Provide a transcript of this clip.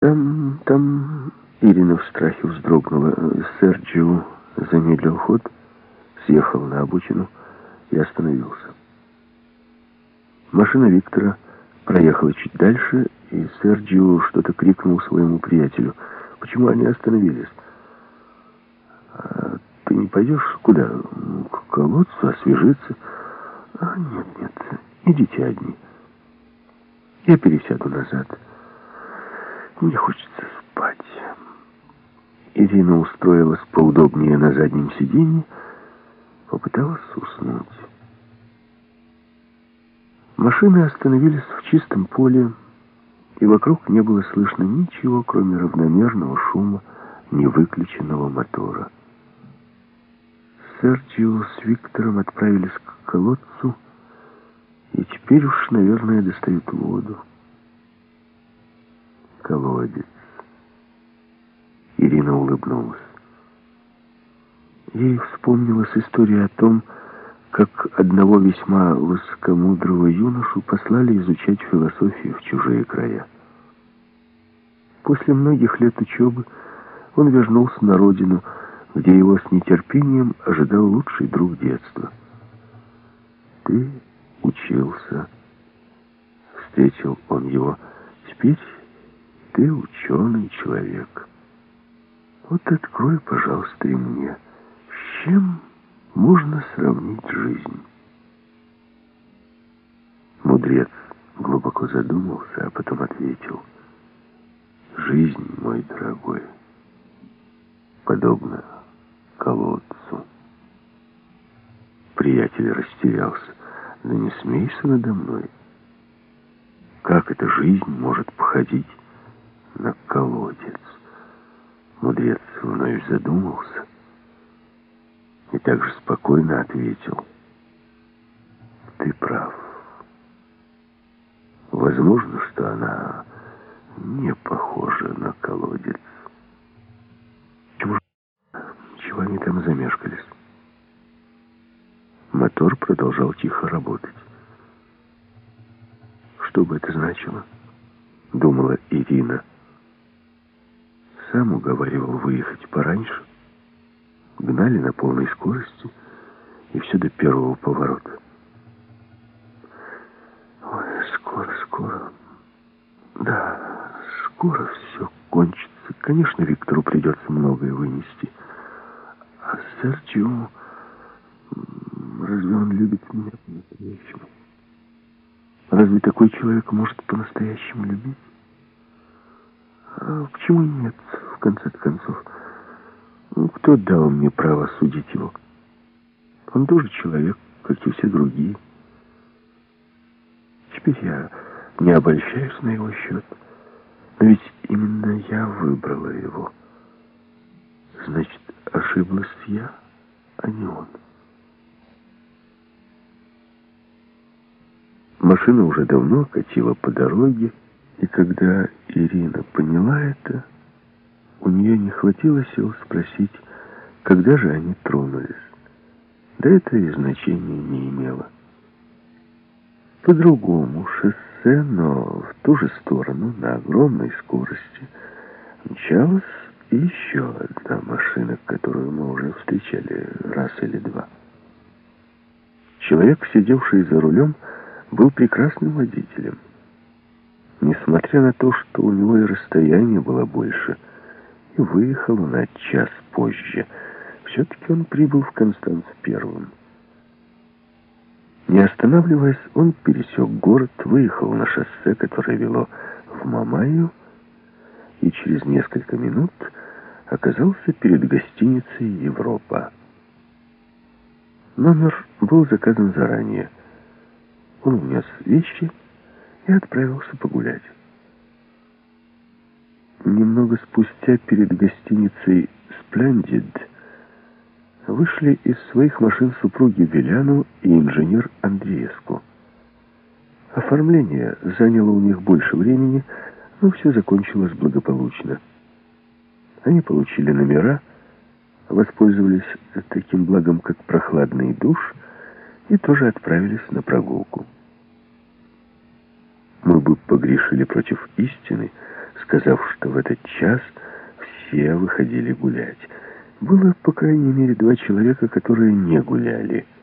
Там, там... Ирина в страхе вздрогнула. Серджио замедлил ход, съехал на обочину и остановился. Машина Виктора проехала чуть дальше, и Серджио что-то крикнул своему приятелю. Почему они остановились? «А ты не пойдешь куда? К колодцу, освежиться? А, нет, нет, идите одни. Я пересяду назад. Мне хочется спать. Ирина устроилась поудобнее на заднем сиденье, попыталась уснуть. Машины остановились в чистом поле, и вокруг не было слышно ничего, кроме равномерного шума невыключенного мотора. Серджио с Виктором отправились к колодцу, и теперь уж, наверное, достают воду. Колодец. Ирина улыбнулась. Ей вспомнилась история о том, как одного весьма высокомудрого юношу послали изучать философию в чужие края. После многих лет учебы он вернулся на родину, где его с нетерпением ожидал лучший друг детства. «Ты учился», — встретил он его, — «теперь ты ученый человек». Вот открой, пожалуйста, и мне, с чем можно сравнить жизнь. Мудрец глубоко задумался, а потом ответил. Жизнь, мой дорогой, подобна колодцу. Приятель растерялся. Да не смейся надо мной. Как эта жизнь может походить на колодец? Мудрец вновь задумался и также спокойно ответил. Ты прав. Возможно, что она не похожа на колодец. Чего, чего они там замешкались? Мотор продолжал тихо работать. Что бы это значило? Думала Ирина сам уговаривал выехать пораньше. Гнали на полной скорости, и все до первого поворота. Ой, скоро, скоро. Да, скоро все кончится. Конечно, Виктору придется многое вынести. А Серджио... Разве он любит меня по-настоящему? Разве такой человек может по-настоящему любить? А почему нет, конце концов? Ну, кто дал мне право судить его? Он тоже человек, как и все другие. Теперь я не обольщаюсь на его счет. Но ведь именно я выбрала его. Значит, ошиблась я, а не он. Машина уже давно катила по дороге, и когда Ирина поняла это, у нее не хватило сил спросить, когда же они тронулись. Да это и значения не имело. По другому шоссе, но в ту же сторону, на огромной скорости, мчалась еще одна машина, которую мы уже встречали раз или два. Человек, сидевший за рулем, был прекрасным водителем. Несмотря на то, что у него и расстояние было больше, и выехал он на час позже, все-таки он прибыл в Констанц первым. Не останавливаясь, он пересек город, выехал на шоссе, которое вело в Мамаю, и через несколько минут оказался перед гостиницей «Европа». Номер был заказан заранее. Он унес вещи и отправился погулять. Немного спустя перед гостиницей «Сплендид» вышли из своих машин супруги Веляну и инженер Андреевску. Оформление заняло у них больше времени, но все закончилось благополучно. Они получили номера, воспользовались таким благом, как прохладный душ, и тоже отправились на прогулку мы бы погрешили против истины, сказав, что в этот час все выходили гулять. Было, по крайней мере, два человека, которые не гуляли –